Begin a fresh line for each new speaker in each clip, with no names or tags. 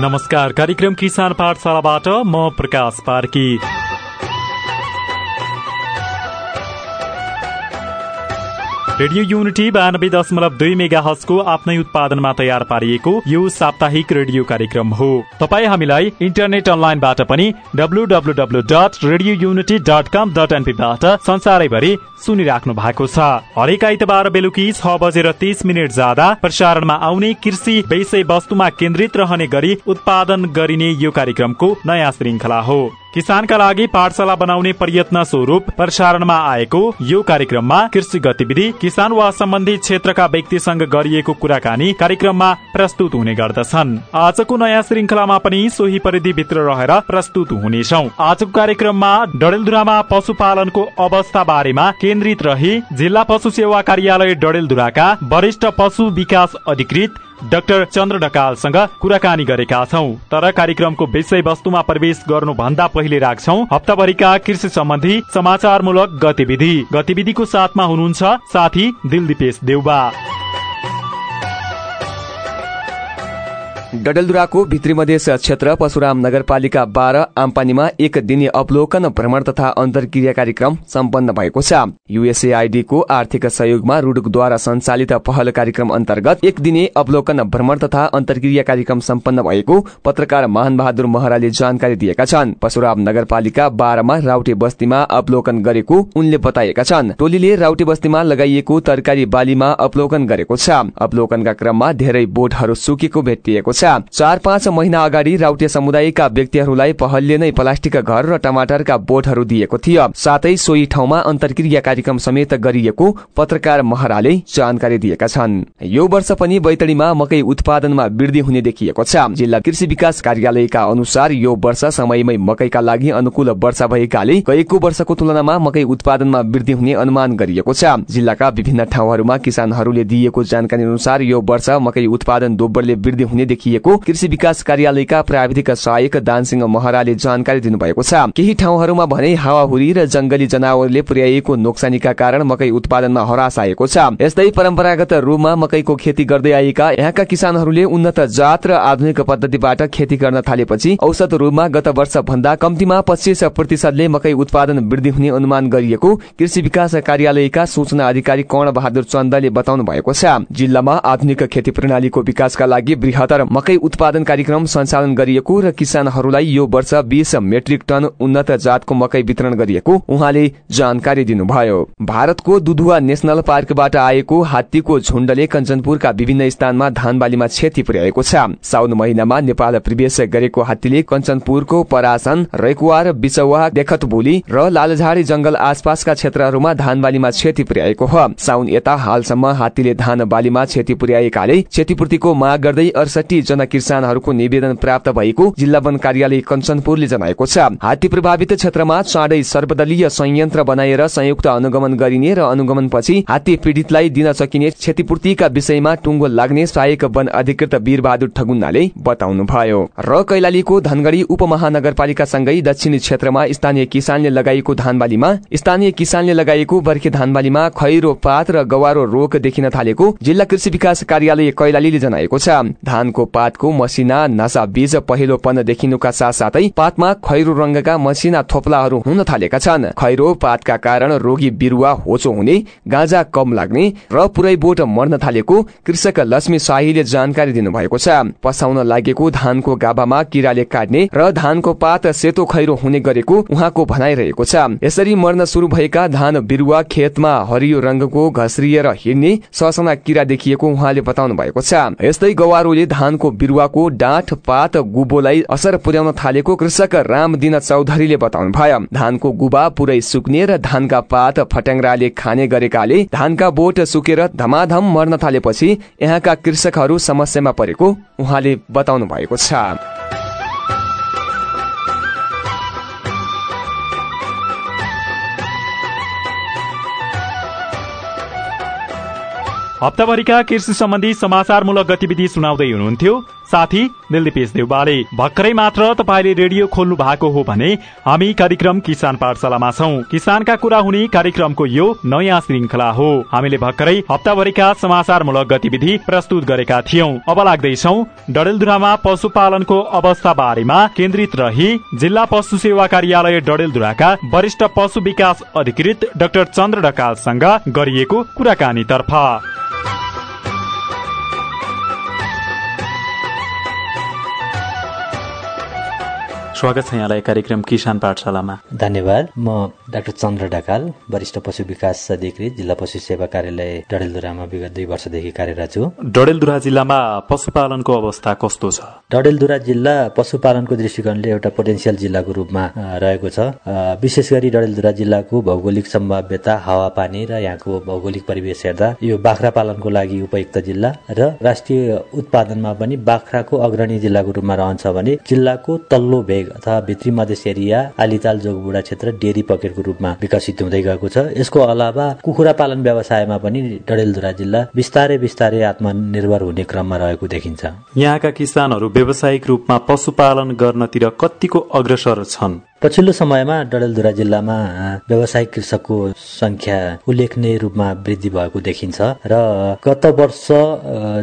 नमस्कार कार्यक्रम किसान पाठशालाबाट म प्रकाश पार्की। रेडियो युनिटी बयानब्बे दशमलव दुई मेगा हजको आफ्नै उत्पादनमा तयार पारिएको यो साप्ताहिक रेडियो कार्यक्रम हो। तपाईँ हामीलाई इन्टरनेट अनलाइनबाट पनि dot radio unity dot com dot एनपीबाट संसारैभरि सुनिराख्नु भएको छ। हरेक आइतबार बेलुकी छ बजेर तिस मिनट जाँदा प्रसारणमा आउने कृषि विषय वस्तुमा केन्द्रित रहने गरी उत्पादन गरिने यो कार्यक्रमको नयाँ श्रृङ्खला हो। किसानका लागि पाठशाला बनाउने प्रयत्न स्वरूप प्रसारणमा आएको यो कार्यक्रममा कृषि गतिविधि किसान वा सम्बन्धित क्षेत्रका व्यक्तिसँग गरिएको कुराकानी कार्यक्रममा प्रस्तुत हुने गर्दछन्। आजको नयाँ श्रृङ्खलामा पनि सोही परिधिभित्र रहेर प्रस्तुत हुनेछौ। आजको कार्यक्रममा डडेलधुरामा पशुपालनको अवस्था बारेमा केन्द्रित रही जिल्ला पशु सेवा कार्यालय डडेलधुराका वरिष्ठ पशु विकास अधिकृत डाक्टर चन्द्र ढकालसँग कुराकानी गरेका छौँ। तर कार्यक्रमको विषय वस्तुमा प्रवेश गर्नुभन्दा पहिले राख्छौ हप्ताभरिका कृषि सम्बन्धी समाचारमूलक गतिविधि। गतिविधिको साथमा हुनुहुन्छ साथी दिलदीपेश देउबा।
डडेलधुराको भित्री मधेस क्षेत्र परशुराम नगरपालिका बाह्र आम्पानीमा एक दिने अवलोकन भ्रमण तथा अन्तर्क्रिया कार्यक्रम सम्पन्न भएको छ। युएसएआईडीको आर्थिक सहयोगमा रुडुकद्वारा सञ्चालित पहल कार्यक्रम अन्तर्गत एक दिने अवलोकन भ्रमण तथा अन्तर्क्रिया कार्यक्रम सम्पन्न भएको पत्रकार महान बहादुर महराले जानकारी दिएका छन्। परशुराम नगरपालिका बाह्रमा राउटे बस्तीमा अवलोकन गरेको उनले बताएका छन्। टोलीले राउटे बस्तीमा लगाइएको तरकारी बालीमा अवलोकन गरेको छ। अवलोकनका क्रममा धेरै बोटहरू सुकेको भेटिएको छ। चार पाँच महिना अगाडि राउटे समुदायका व्यक्तिहरूलाई पहलले नै प्लास्टिकका घर र टमाटरका बोटहरू दिएको थियो। साथै सोही ठाउँमा अन्तर्क्रिया कार्यक्रम समेत गरिएको पत्रकार महराले जानकारी दिएका छन्। यो वर्ष पनि बैतडीमा मकै उत्पादनमा वृद्धि हुने देखिएको छ। जिल्ला कृषि विकास कार्यालयका अनुसार यो वर्ष समयमै मकैका लागि अनुकूल वर्षा भएकाले गएको वर्षको तुलनामा मकै उत्पादनमा वृद्धि हुने अनुमान गरिएको छ। जिल्लाका विभिन्न ठाउँहरूमा किसानहरूले दिएको जानकारी अनुसार यो वर्ष मकै उत्पादन दोब्बरले वृद्धि हुने देखिएको देखिएको कृषि विकास कार्यालयका प्राविधिक सहायक दानसिंह महराले जानकारी दिनुभएको छ। केही ठाउँहरूमा भने हावाहुरी र जंगली जनावरले पुर्याइएको नोक्सानीका कारण मकै उत्पादनमा हरास आएको छ। यस्तै परम्परागत रूपमा मकैको खेती गर्दै आएका यहाँका किसानहरूले उन्नत जात र आधुनिक पद्धतिबाट खेती गर्न थालेपछि औसत रूपमा गत वर्ष भन्दा कम्तीमा पच्चिस प्रतिशतले मकै उत्पादन वृद्धि हुने अनुमान गरिएको कृषि विकास कार्यालयका सूचना अधिकारी कर्ण बहादुर चन्दले बताउनु भएको छ। जिल्लामा आधुनिक खेती प्रणालीको विकासका लागि बृहत्तर मकै उत्पादन कार्यक्रम सञ्चालन गरिएको र किसानहरूलाई यो वर्ष बीस मेट्रिक टन उन्नत जातको मकै वितरण गरिएको उहाँले जानकारी दिनुभयो। भारतको दुधुवा नेशनल पार्कबाट आएको हात्तीको झुण्डले कञ्चनपुरका विभिन्न स्थानमा धान बालीमा क्षति पुर्याएको छ। साउन महिनामा नेपाल प्रवेश गरेको हात्तीले कञ्चनपुरको परासन रेकुवार बिचौवा देखतबोली र लालझाडी जंगल आसपासका क्षेत्रहरूमा धान बालीमा क्षति पुर्याएको हो। साउन यता हालसम्म हात्तीले धान बालीमा क्षति पुर्याएकाले क्षतिपूर्तिको माग गर्दै अडसठी जना किसानहरूको निवेदन प्राप्त भएको जिल्ला वन कार्यालय कञ्चनपुरले जनाएको छ। हात्ती प्रभावित क्षेत्रमा चाँडै सर्वदलीय संयन्त्र बनाएर संयुक्त अनुगमन गरिने र अनुगमनपछि हात्ती पीड़ितलाई दिन सकिने क्षतिपूर्तिका विषयमा टुङ्गो लाग्ने सहायक वन अधिकृत वीरबहादुर ठगुन्नाले बताउनुभयो। र कैलालीको धनगढ़ी उपमहानगरपालिकासँगै दक्षिणी क्षेत्रमा स्थानीय किसानले लगाइएको धानबालीमा स्थानीय किसानले लगाइएको बर्खे धानबालीमा खैरो पात र गवारो रोग देखिन थालेको जिल्ला कृषि विकास कार्यालय कैलालीले जनाएको छ। धानको पातको मसिना नसा बीज पहिलोपन देखिनुका साथसाथै पातमा खैरो रंगका मसिना थोप्लाहरू हुन थालेका छन्। खैरो पातका कारण रोगी बिरुवा होचो हुने गाँजा कम लाग्ने र पुरै बोट मर्न थालेको कृषक लक्ष्मी शाहीले जानकारी दिनुभएको छ। पसाउन लागेको धानको गाभामा किराले काट्ने र धानको पात सेतो खैरो हुने गरेको उहाँको भनाइरहेको छ। यसरी मर्न शुरू भएका धान बिरुवा खेतमा हरियो रंगको घस्रिएर हिँड्ने ससना किरा देखिएको उहाँले बताउनु भएको छ। यस्तै गवारोले धानको बिरुवाको डाँठ पात गुबोलाई असर पुर्याउन थालेको कृषक रामदिन चौधरीले बताउनु भयो धानको गुबा पुरै सुक्ने र धानका पात फट्याङ्राले खाने गरेकाले धानका बोट सुकेर धमाधम मर्न थालेपछि यहाँका कृषकहरू समस्यामा परेको उहाँले बताउनु भएको छ।
हप्ताभरिका कृषि सम्बन्धी समाचारमूलक गतिविधि सुनाउँदै हुनुहुन्थ्यो। साथी दिलदीपेश देउबाले भर्खरै मात्र तपाईँले रेडियो खोल्नु भएको हो भने हामी कार्यक्रम किसान पाठशालामा छौँ। किसानका कुरा हुने कार्यक्रमको यो नयाँ श्रृङ्खला हो। हामीले भर्खरै हप्ताभरिका समाचारमूलक गतिविधि प्रस्तुत गरेका थियौँ। अब लाग्दैछौ डडेलधुरामा पशुपालनको अवस्था बारेमा केन्द्रित रही जिल्ला पशु सेवा कार्यालय डडेलधुराका वरिष्ठ पशु विकास अधिकृत डाक्टर चन्द्र ढकालसँग गरिएको कुराकानीतर्फ। Thank you. स्वागत छ यहाँलाई कार्यक्रम किसान पाठशालामा।
धन्यवाद। म डाक्टर चन्द्र ढकाल वरिष्ठ पशु विकास अधिकृत जिल्ला पशु सेवा कार्यालय डडेलधुरामा विगत दुई वर्षदेखि कार्यरत छु।
डडेलधुरा जिल्लामा पशुपालनको अवस्था कस्तो छ?
डडेलधुरा जिल्ला पशुपालनको दृष्टिकोणले एउटा पोटेन्सियल जिल्लाको रूपमा रहेको छ। विशेष गरी डडेलधुरा जिल्लाको भौगोलिक सम्भाव्यता हावापानी र यहाँको भौगोलिक परिवेश हेर्दा यो बाख्रा पालनको लागि उपयुक्त जिल्ला र राष्ट्रिय उत्पादनमा पनि बाख्राको अग्रणी जिल्लाको रूपमा रहन्छ भने जिल्लाको तल्लो भेग अथवा भित्री मधेस एरिया आलिताल जोगबुडा क्षेत्र डेरी पकेटको रूपमा विकसित हुँदै गएको छ। यसको अलावा कुखुरा पालन व्यवसायमा पनि डडेलधुरा जिल्ला बिस्तारै बिस्तारै आत्मनिर्भर हुने क्रममा रहेको देखिन्छ।
यहाँका किसानहरू व्यावसायिक रूपमा पशुपालन गर्नतिर कतिको अग्रसर छन्।
पछिल्लो समयमा डडेलधुरा जिल्लामा व्यावसायिक कृषकको संख्या उल्लेखनीय रूपमा वृद्धि भएको देखिन्छ र गत वर्ष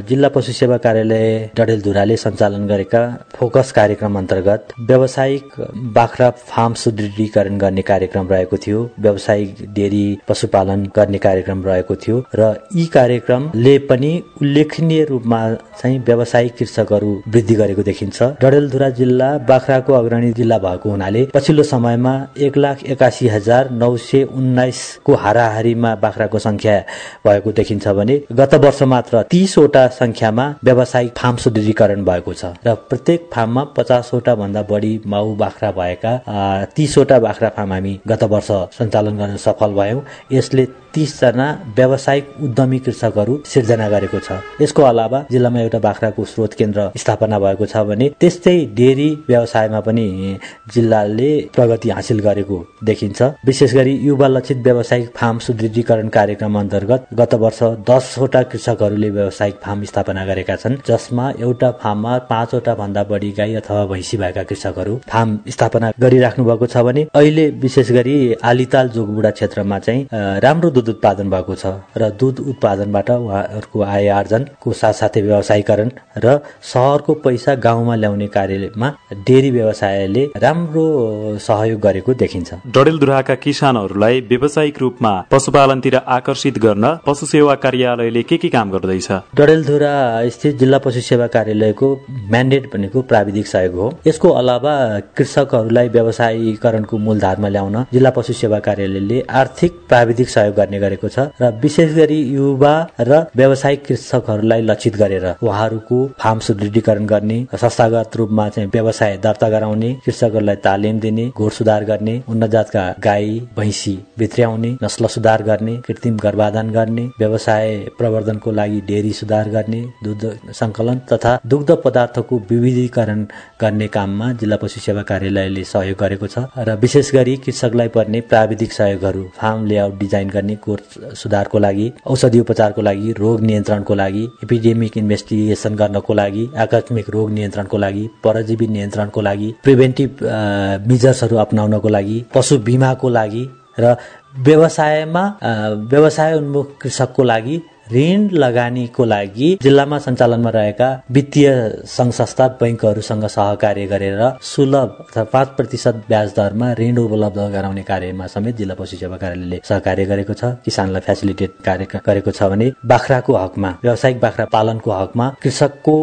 जिल्ला पशु सेवा कार्यालय डडेलधुराले सञ्चालन गरेका फोकस कार्यक्रम अन्तर्गत व्यावसायिक बाख्रा फार्म सुदृढीकरण गर्ने कार्यक्रम रहेको थियो व्यावसायिक डेरी पशुपालन गर्ने कार्यक्रम रहेको थियो र यी कार्यक्रमले पनि उल्लेखनीय रूपमा चाहिँ व्यावसायिक कृषकहरू वृद्धि गरेको देखिन्छ। डडेलधुरा जिल्ला बाख्राको अग्रणी जिल्ला भएको हुनाले पछिल्लो समयमा एक लाख एकासी हजार नौ सय उन्नाइसको हाराहारीमा बाख्राको संख्या भएको देखिन्छ भने गत वर्ष मात्र तीसवटा संख्यामा व्यावसायिक फार्म सुदृढीकरण भएको छ र प्रत्येक फार्ममा पचासवटा भन्दा बढी माउ बाख्रा भएका तीसवटा बाख्रा फार्म हामी गत वर्ष सञ्चालन गर्न सफल भयौँ। यसले तीसजना व्यावसायिक उद्यमी कृषकहरू सिर्जना गरेको छ। यसको अलावा जिल्लामा एउटा बाख्राको स्रोत केन्द्र स्थापना भएको छ भने त्यस्तै डेरी व्यवसायमा पनि जिल्लाले प्रगति हासिल गरेको देखिन्छ। विशेष गरी युवा लक्षित व्यावसायिक फार्म सुदृढीकरण कार्यक्रम अन्तर्गत गत वर्ष दसवटा कृषकहरूले व्यावसायिक फार्म स्थापना गरेका छन् जसमा एउटा फार्ममा पाँचवटा भन्दा बढी गाई अथवा भैँसी भएका कृषकहरू फार्म स्थापना गरिराख्नु भएको छ भने अहिले विशेष गरी आलिताल जोगबुडा क्षेत्रमा चाहिँ राम्रो दुध उत्पादन भएको छ र दुध उत्पादनबाट उहाँहरूको आय आर्जनको साथसाथै व्यवसायीकरण र सहरको पैसा गाउँमा ल्याउने कार्यमा डेरी व्यवसायले राम्रो सहयोग गरेको देखिन्छ।
डडेलधुराका किसानहरूलाई व्यावसायिक रूपमा पशुपालनतिर आकर्षित गर्न पशु सेवा कार्यालयले के के काम गर्दैछ?
डडेलधुरा स्थित जिल्ला पशु सेवा कार्यालयको म्यान्डेट भनेको प्राविधिक सहयोग हो। यसको अलावा कृषकहरूलाई व्यवसायीकरणको मूलधारमा ल्याउन जिल्ला पशु सेवा कार्यालयले आर्थिक प्राविधिक सहयोग गर्ने गरेको छ र विशेष गरी युवा र व्यावसायिक कृषकहरूलाई लक्षित गरेर उहाँहरूको फार्म सुदृढीकरण गर्ने संस्थागत रूपमा चाहिँ व्यवसाय दर्ता गराउने कृषकहरूलाई तालिम दिने घोड सुधार गर्ने उन्नत जातका गाई भैँसी भित्र्याउने नस्ल सुधार गर्ने कृत्रिम गर्भाधान गर्ने व्यवसाय प्रवर्धनको लागि डेरी सुधार गर्ने दुध संकलन तथा दुग्ध पदार्थको विविधीकरण गर्ने काममा जिल्ला पशु सेवा कार्यालयले सहयोग गरेको छ र विशेष गरी कृषकलाई पर्ने प्राविधिक सहयोगहरू फार्म लेआउट डिजाइन गर्ने कोर्स सुधारको लागि औषधि उपचारको लागि रोग नियन्त्रणको लागि एपिडेमिक इन्भेस्टिगेसन गर्नको लागि आकस्मिक रोग नियन्त्रणको लागि परजीवी नियन्त्रणको लागि प्रिभेन्टिभ मिजर्सहरू अप्नाउनको लागि पशु बिमाको लागि र व्यवसायमा व्यवसाय उन्मुख कृषकको लागि ऋण लगानीको लागि जिल्लामा सञ्चालनमा रहेका वित्तीय सङ्घ संस्था बैङ्कहरूसँग सहकार्य गरेर सुलभ अथवा पाँच प्रतिशत ब्याज दरमा ऋण उपलब्ध गराउने कार्यमा समेत जिल्ला पशु सेवा कार्यालयले सहकार्य गरेको छ। किसानलाई फेसिलिटेट कार्य गरेको छ भने बाख्राको हकमा व्यावसायिक बाख्रा पालनको हकमा कृषकको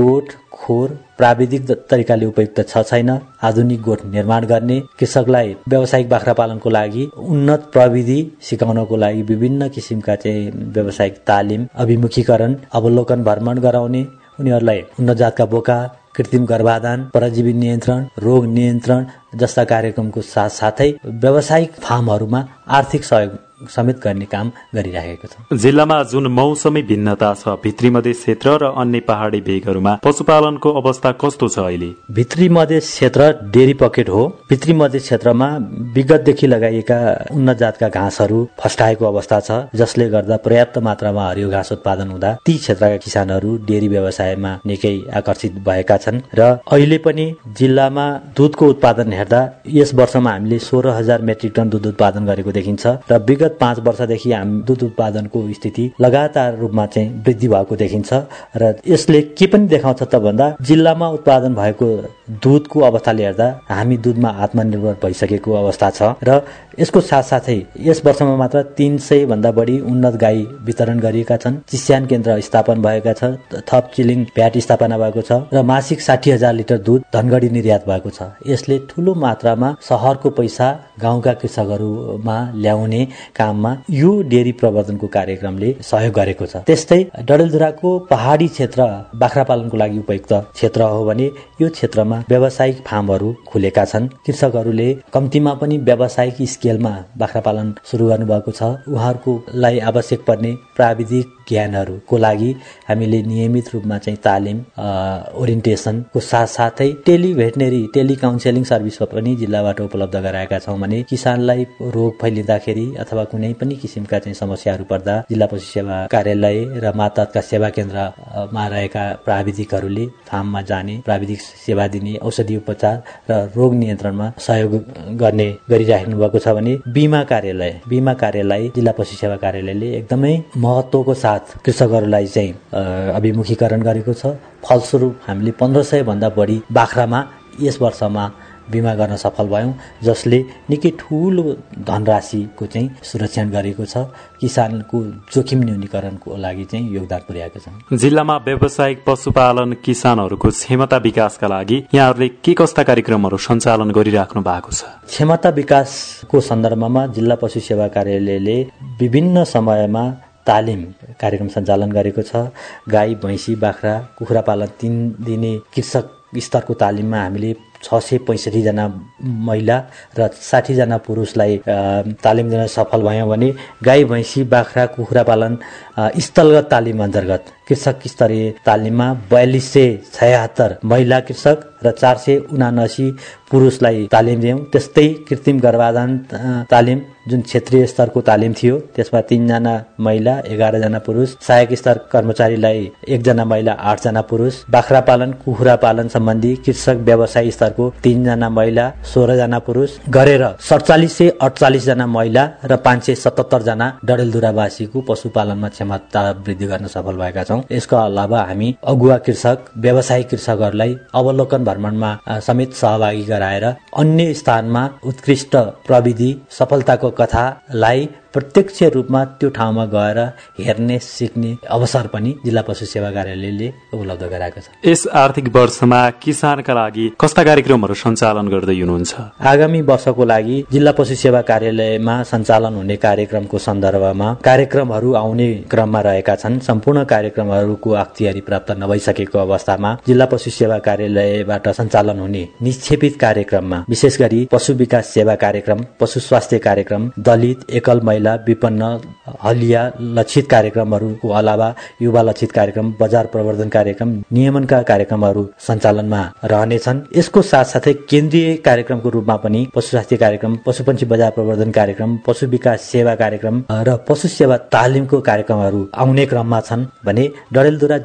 गोठ खोर प्राविधिक तरिकाले उपयुक्त छ छैन। आधुनिक गोठ निर्माण गर्ने कृषकलाई व्यावसायिक बाख्रा पालनको लागि उन्नत प्रविधि सिकाउनको लागि विभिन्न किसिमका चाहिँ व्यावसायिक तालिम अभिमुखीकरण अवलोकन भ्रमण गराउने उनीहरूलाई उन्नत जातका बोका कृत्रिम गर्भाधान परजीवी नियन्त्रण रोग नियन्त्रण जस्ता कार्यक्रमको साथसाथै व्यावसायिक फार्महरूमा आर्थिक सहयोग समेत गर्ने काम गरिराखेको छ।
जिल्लामा जुन मौसमी भिन्नता छ भित्री मधेस क्षेत्र र अन्य पहाडी भेगहरूमा पशुपालनको अवस्था कस्तो छ अहिले?
भित्री मधेस क्षेत्र डेरी पकेट हो। भित्री मधेस क्षेत्रमा विगतदेखि लगाइएका उन्नत जातका घाँसहरू फस्टाएको अवस्था छ जसले गर्दा पर्याप्त मात्रामा हरियो घाँस उत्पादन हुँदा ती क्षेत्रका किसानहरू डेरी व्यवसायमा निकै आकर्षित भएका छन् र अहिले पनि जिल्लामा दुधको उत्पादन हेर्दा यस वर्षमा हामीले सोह्र हजार मेट्रिक टन दुध उत्पादन गरेको देखिन्छ र विगत पाँच वर्षदेखि हामी दुध उत्पादनको स्थिति लगातार रूपमा चाहिँ वृद्धि भएको देखिन्छ र यसले के पनि देखाउँछ त भन्दा जिल्लामा उत्पादन भएको दुधको अवस्थाले हेर्दा हामी दुधमा आत्मनिर्भर भइसकेको अवस्था छ र यसको साथसाथै यस वर्षमा मात्र तीन सय भन्दा बढी उन्नत गाई वितरण गरिएका छन्। चिस्यान केन्द्र स्थापन भएका छ थप चिलिङ भ्याट स्थापना भएको छ र मासिक साठी हजार लिटर दुध धनगढी निर्यात भएको छ। यसले ठूलो मात्रामा सहरको पैसा गाउँका कृषकहरूमा ल्याउने काममा यो डेरी प्रवर्धनको कार्यक्रमले सहयोग गरेको छ। त्यस्तै डडेलधुराको पहाडी क्षेत्र बाख्रा पालनको लागि उपयुक्त क्षेत्र हो भने यो क्षेत्रमा व्यावसायिक फार्महरू खुलेका छन्। कृषकहरूले कम्तीमा पनि व्यावसायिक स्केलमा बाख्रा पालन सुरु गर्नुभएको छ। उहाँहरूकोलाई आवश्यक पर्ने प्राविधिक ज्ञानहरूको लागि हामीले नियमित रूपमा चाहिँ तालिम ओरिएन्टेसनको साथसाथै tele veterinary tele counselling service पनि जिल्लाबाट उपलब्ध गराएका छौँ भने किसानलाई रोग फैलिँदाखेरि अथवा कुनै पनि किसिमका चाहिँ समस्याहरू पर्दा जिल्ला पशु सेवा कार्यालय र माताका सेवा केन्द्रमा रहेका प्राविधिकहरूले फार्ममा जाने प्राविधिक सेवा दिने औषधि उपचार र रोग नियन्त्रणमा सहयोग गर्ने गरिराख्नु भएको छ भने बिमा कार्यालय बिमा कार्यालय जिल्ला पशु सेवा कार्यालयले एकदमै महत्वको साथ साथ कृषकहरूलाई चाहिँ अभिमुखीकरण गरेको छ। फलस्वरूप हामीले पन्ध्र सयभन्दा बढी बाख्रामा यस वर्षमा बिमा गर्न सफल भयौँ जसले निकै ठुलो धनराशिको चाहिँ सुरक्षण गरेको छ। किसानको जोखिम न्यूनीकरणको लागि चाहिँ योगदान पुर्याएको छ।
जिल्लामा व्यावसायिक पशुपालन किसानहरूको क्षमता विकासका लागि यहाँहरूले के कस्ता कार्यक्रमहरू सञ्चालन गरिराख्नु भएको छ?
क्षमता विकासको सन्दर्भमा जिल्ला पशु सेवा कार्यालयले विभिन्न समयमा तालिम कार्यक्रम सञ्चालन गरेको छ। गाई भैँसी बाख्रा कुखुरा पालन तिन दिने कृषक स्तरको तालिममा हामीले छ सय पैँसठीजना महिला र साठीजना पुरुषलाई तालिम दिन सफल भयौँ भने गाई भैँसी बाख्रा कुखुरा पालन स्थलगत तालिम अन्तर्गत। कृषक स्तरीय तालिममा बयालिस सय छयहत्तर महिला कृषक र चार सय उनासी पुरुषलाई तालिम दियौँ। त्यस्तै कृत्रिम गर्भाधान तालिम जुन क्षेत्रीय स्तरको तालिम थियो त्यसमा तिनजना महिला एघारजना पुरुष सहायक स्तर कर्मचारीलाई एकजना महिला आठजना पुरुष। बाख्रा पालन कुखुरा पालन सम्बन्धी कृषक व्यवसाय स्तरको तिनजना महिला सोह्रजना पुरुष गरेर सडचालिस सय अडचालिसजना महिला र पाँच सय सतहत्तरजना डडेलधुरावासीको पशुपालनमा क्षमता वृद्धि गर्न सफल भएका छौँ। यसको अलावा हामी अगुवा कृषक व्यवसायिक कृषकहरूलाई अवलोकन भ्रमणमा समेत सहभागी गराएर अन्य स्थानमा उत्कृष्ट प्रविधि सफलताको कथालाई प्रत्यक्ष रूपमा त्यो ठाउँमा गएर हेर्ने सिक्ने अवसर पनि जिल्ला पशु सेवा कार्यालयले उपलब्ध गराएको छ।
यस आर्थिक वर्षमा किसानका लागि कस्ता कार्यक्रमहरू सञ्चालन गर्दै हुनुहुन्छ?
आगामी वर्षको लागि जिल्ला पशु सेवा कार्यालयमा सञ्चालन हुने कार्यक्रमको सन्दर्भमा कार्यक्रमहरू आउने क्रममा रहेका छन्। सम्पूर्ण कार्यक्रमहरूको अख्तियारी प्राप्त नभइसकेको अवस्थामा जिल्ला पशु सेवा कार्यालयबाट सञ्चालन हुने निक्षेपित कार्यक्रममा विशेष गरी पशु विकास सेवा कार्यक्रम पशु स्वास्थ्य कार्यक्रम दलित एकल महिला विपन्न हलिया लक्षित कार्यक्रमहरूको अलावा युवा लक्षित कार्यक्रम बजार प्रवर्धन कार्यक्रम नियमनका कार्यक्रमहरू सञ्चालनमा रहनेछन्। यसको साथसाथै केन्द्रीय कार्यक्रमको रूपमा पनि पशु स्वास्थ्य कार्यक्रम पशुपन्छी बजार प्रवर्धन कार्यक्रम पशु विकास सेवा कार्यक्रम र पशु सेवा तालिमको कार्यक्रमहरू आउने क्रममा छन् भने डडेलधुरा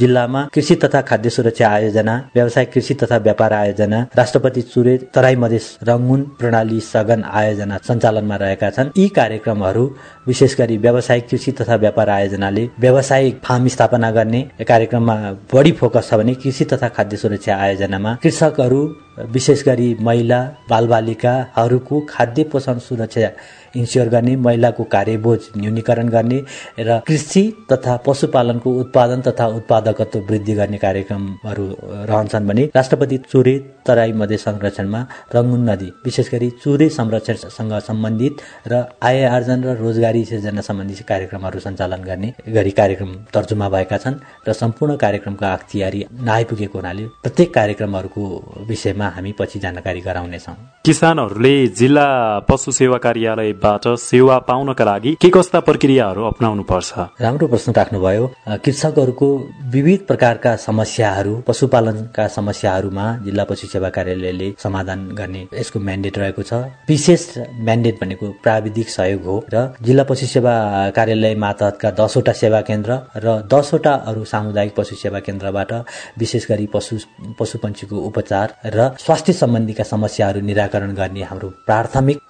जिल्लामा कृषि तथा खाद्य सुरक्षा आयोजना व्यवसायिक कृषि तथा व्यापार आयोजना राष्ट्रपति चुरे तराई मधेस रङ्गुन प्रणाली सगन आयोजना सञ्चालनमा रहेका छन्। यी कार्यक्रम कार्यक्रमहरू विशेष गरी व्यावसायिक कृषि तथा व्यापार आयोजनाले व्यावसायिक फार्म स्थापना गर्ने कार्यक्रममा बढी फोकस छ भने कृषि तथा खाद्य सुरक्षा आयोजनामा कृषकहरू विशेष गरी महिला बालबालिकाहरूको खाद्य पोषण सुरक्षा इन्स्योर गर्ने महिलाको कार्यबोझ न्यूनीकरण गर्ने र कृषि तथा पशुपालनको उत्पादन तथा उत्पादकत्व वृद्धि गर्ने कार्यक्रमहरू रहन्छन् भने राष्ट्रपति चुरे तराई मध्य संरक्षणमा रङ्गुन नदी विशेष गरी चुरे संरक्षणसँग सम्बन्धित र आय आर्जन र रोजगारी सिर्जना सम्बन्धी कार्यक्रमहरू सञ्चालन गर्ने गरी कार्यक्रम तर्जुमा भएका छन् र सम्पूर्ण कार्यक्रमका अख्तियारी नआइपुगेको हुनाले प्रत्येक कार्यक्रमहरूको विषयमा हामी पछि जानकारी गराउनेछौँ।
किसानहरूले जिल्ला पशु सेवा कार्यालयबाट सेवा पाउनका लागि के कस्ता प्रक्रियाहरू अप्नाउनु पर्छ
राम्रो प्रश्न राख्नुभयो कृषकहरूको विविध प्रकारका समस्याहरू पशुपालनका समस्याहरूमा जिल्ला पशु सेवा कार्यालयले समाधान गर्ने यसको म्यान्डेट रहेको छ। विशेष म्यान्डेट भनेको प्राविधिक सहयोग हो र जिल्ला पशु सेवा कार्यालय मातहतका दसवटा सेवा केन्द्र र दसवटा अरू सामुदायिक पशु सेवा केन्द्रबाट विशेष गरी पशु पशुपन्छीको उपचार र स्वास्थ्य सम्बन्धीका समस्याहरू निराकरण गर्ने हाम्रो प्राथमिक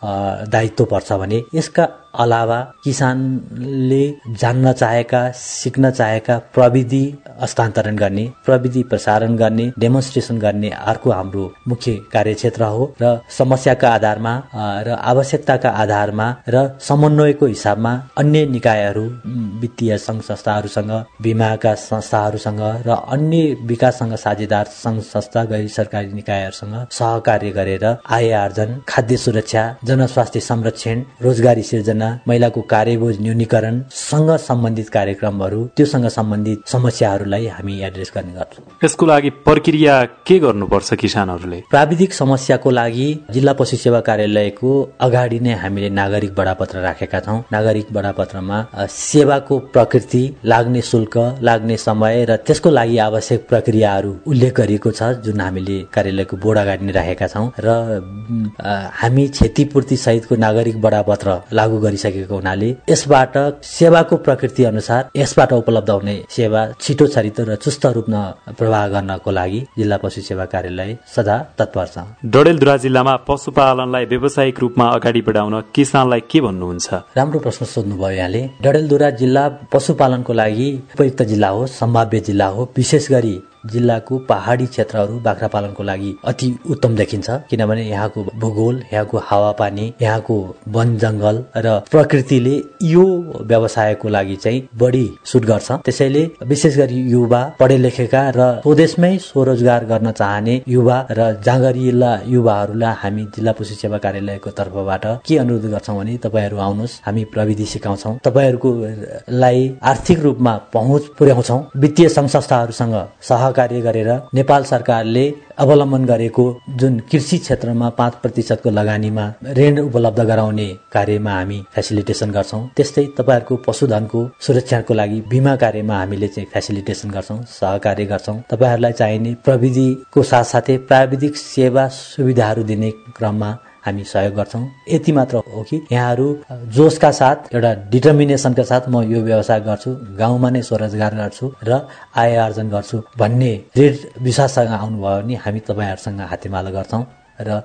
दायित्व पर्छ भने यसका अलावा किसानले जान्न चाहेका सिक्न चाहेका प्रविधि हस्तान्तरण गर्ने प्रविधि प्रसारण गर्ने डेमोन्स्ट्रेसन गर्ने अर्को हाम्रो मुख्य कार्यक्षेत्र हो र समस्याका आधारमा र आवश्यकताका आधारमा र समन्वयको हिसाबमा अन्य निकायहरू वित्तीय सङ्घ संस्थाहरूसँग बिमाका संस्थाहरूसँग र अन्य विकाससँग साझेदार सङ्घ संस्था गैर सरकारी निकायहरूसँग सहकार्य गरेर आय आर्जन खाद्य सुरक्षा जनस्वास्थ्य संरक्षण रोजगारी सिर्जना योजना महिलाको कार्यबोझ न्यूनीकरणसँग सम्बन्धित कार्यक्रमहरू त्योसँग सम्बन्धित समस्याहरूलाई हामी एड्रेस गर्ने गर्छौँ।
यसको लागि प्रक्रिया के गर्नुपर्छ किसानहरूले?
प्राविधिक समस्याको लागि जिल्ला पशु सेवा कार्यालयको अगाडि नै हामीले नागरिक बडापत्र राखेका छौँ। नागरिक बडापत्रमा सेवाको प्रकृति लाग्ने शुल्क लाग्ने समय र त्यसको लागि आवश्यक प्रक्रियाहरू उल्लेख गरिएको छ जुन हामीले कार्यालयको बोर्ड अगाडि नै राखेका छौँ। र हामी क्षतिपूर्ति सहितको नागरिक बडापत्र लागू गरी गरिसकेको हुनाले यसबाट सेवाको प्रकृति अनुसार यसबाट उपलब्ध हुने सेवा छिटो छरितो र चुस्त रूपमा प्रवाह गर्नको लागि जिल्ला पशु सेवा कार्यालय सदा तत्पर छ।
डडेलधुरा जिल्लामा पशुपालनलाई व्यावसायिक रूपमा अगाडि बढाउन किसानलाई के भन्नुहुन्छ?
राम्रो प्रश्न सोध्नुभयो यहाँले। डडेलधुरा जिल्ला पशुपालनको लागि उपयुक्त जिल्ला हो सम्भाव्य जिल्ला हो विशेष गरी जिल्लाको पहाडी क्षेत्रहरू बाख्रा पालनको लागि अति उत्तम देखिन्छ। किनभने यहाँको भूगोल यहाँको हावापानी यहाँको वन जङ्गल र प्रकृतिले यो व्यवसायको लागि चाहिँ बढी सुट गर्छ। त्यसैले विशेष गरी युवा पढे लेखेका र स्वदेशमै स्वरोजगार गर्न चाहने युवा र जाँगरिला युवाहरूलाई हामी जिल्ला पशु सेवा कार्यालयको तर्फबाट के अनुरोध गर्छौँ भने तपाईँहरू आउनुहोस् हामी प्रविधि सिकाउँछौँ। तपाईँहरूको लाई आर्थिक रूपमा पहुँच पुर्याउँछौँ। वित्तीय सङ्घ संस्थाहरूसँग सह सहकार्य गरेर नेपाल सरकारले अवलम्बन गरेको जुन कृषि क्षेत्रमा पाँच प्रतिशतको लगानीमा ऋण उपलब्ध गराउने कार्यमा हामी फेसिलिटेसन गर्छौँ। त्यस्तै तपाईँहरूको पशुधनको सुरक्षाको लागि बिमा कार्यमा हामीले चाहिँ फेसिलिटेसन गर्छौँ सहकार्य गर्छौँ। तपाईँहरूलाई चाहिने प्रविधिको साथसाथै प्राविधिक सेवा सुविधाहरू दिने क्रममा हामी सहयोग गर्छौँ। यति मात्र हो कि यहाँहरू जोसका साथ एउटा डिटर्मिनेसनका साथ म यो व्यवसाय गर्छु गाउँमा नै स्वरोजगार गर्छु र आय आर्जन गर्छु भन्ने दृढ विश्वाससँग आउनुभयो भने हामी तपाईँहरूसँग हातेमालो गर्छौँ र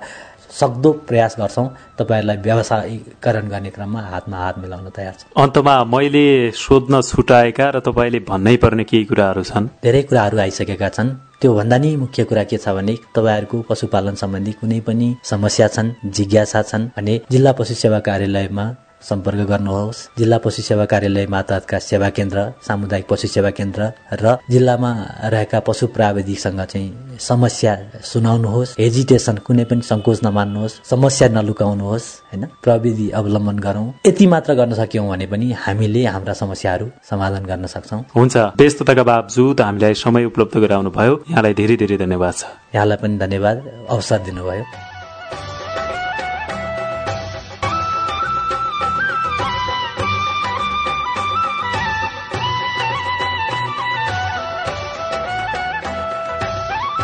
सक्दो प्रयास गर्छौँ। तपाईँहरूलाई व्यवसायीकरण गर्ने क्रममा हातमा हात मिलाउन तयार छ।
अन्तमा मैले सोध्न छुटाएका र तपाईँले भन्नै पर्ने केही कुराहरू छन्।
धेरै कुराहरू आइसकेका छन्। त्योभन्दा नि मुख्य कुरा के छ भने तपाईँहरूको पशुपालन सम्बन्धी कुनै पनि समस्या छन् जिज्ञासा छन् भने जिल्ला पशु सेवा कार्यालयमा सम्पर्क गर्नुहोस्। जिल्ला पशु सेवा कार्यालय माताहतका सेवा केन्द्र सामुदायिक पशु सेवा केन्द्र र जिल्लामा रहेका पशु प्राविधिकसँग चाहिँ समस्या सुनाउनुहोस्। हेजिटेसन कुनै पनि सङ्कोच नमान्नुहोस्। समस्या नलुकाउनुहोस् होइन? प्रविधि अवलम्बन गरौँ। यति मात्र गर्न सक्यौँ भने पनि हामीले हाम्रा समस्याहरू समाधान गर्न सक्छौँ।
हुन्छ। व्यस्तताका बावजुद हामीलाई समय उपलब्ध गराउनु भयो यहाँलाई धेरै धेरै धन्यवाद छ।
यहाँलाई पनि धन्यवाद। अवसर दिनुभयो।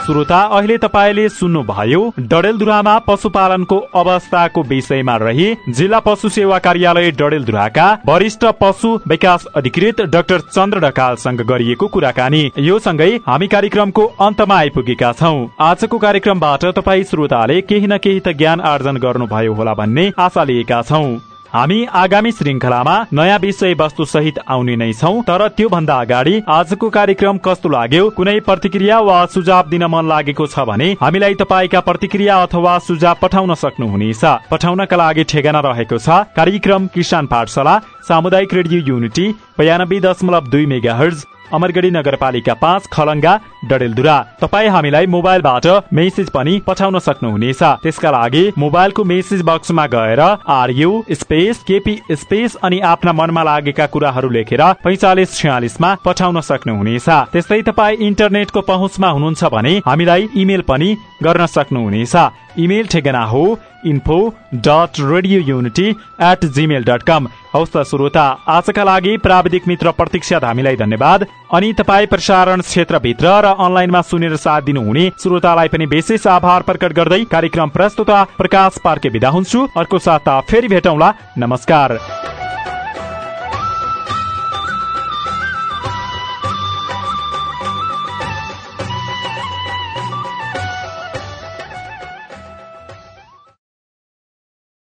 श्रोता अहिले तपाईँले सुन्नुभयो डडेलधुरामा पशुपालनको अवस्थाको विषयमा रही जिल्ला पशु सेवा कार्यालय डडेलधुराका वरिष्ठ पशु विकास अधिकृत डाक्टर चन्द्र ढकालसँग गरिएको कुराकानी। यो सँगै हामी कार्यक्रमको अन्तमा आइपुगेका छौँ। आजको कार्यक्रमबाट तपाईँ श्रोताले केही न केही त ज्ञान आर्जन गर्नुभयो होला भन्ने आशा लिएका छौँ। हामी आगामी श्रृङ्खलामा नयाँ विषय वस्तु सहित आउने नै छौ तर त्यो भन्दा अगाडि आजको कार्यक्रम कस्तो लाग्यो कुनै प्रतिक्रिया वा सुझाव दिन मन लागेको छ भने हामीलाई तपाईँका प्रतिक्रिया अथवा सुझाव पठाउन सक्नुहुनेछ। पठाउनका लागि ठेगाना रहेको छ कार्यक्रम किसान पाठशाला सामुदायिक रेडियो युनिटी बयानब्बे दशमलव दुई मेगा हर्ज अमरगढी नगरपालिका पाँच खलङ्गा डडेलधुरा। तपाईँ हामीलाई मोबाइलबाट मेसेज पनि पठाउन सक्नुहुनेछ। त्यसका लागि मोबाइलको मेसेज बक्समा गएर आरयु स्पेस केपी स्पेस अनि आफ्ना मनमा लागेका कुराहरू लेखेर पैचालिस छयालिसमा पठाउन सक्नुहुनेछ। त्यस्तै तपाईँ इन्टरनेटको पहुँचमा हुनुहुन्छ भने हामीलाई इमेल पनि गर्न सक्नुहुनेछ। इमेल ठेगाना हो info dot radio unity at gmail dot com हौस् त श्रोता आजका लागि प्राविधिक मित्र प्रतीक्षा धामीलाई धन्यवाद। अनि तपाईँ प्रसारण क्षेत्रभित्र र अनलाइनमा सुनेर साथ दिनुहुने श्रोतालाई पनि विशेष आभार प्रकट गर्दै कार्यक्रम प्रस्तुता प्रकाश पार्के विदा हुन्छु। अर्को साता फेरि भेटौँला। नमस्कार।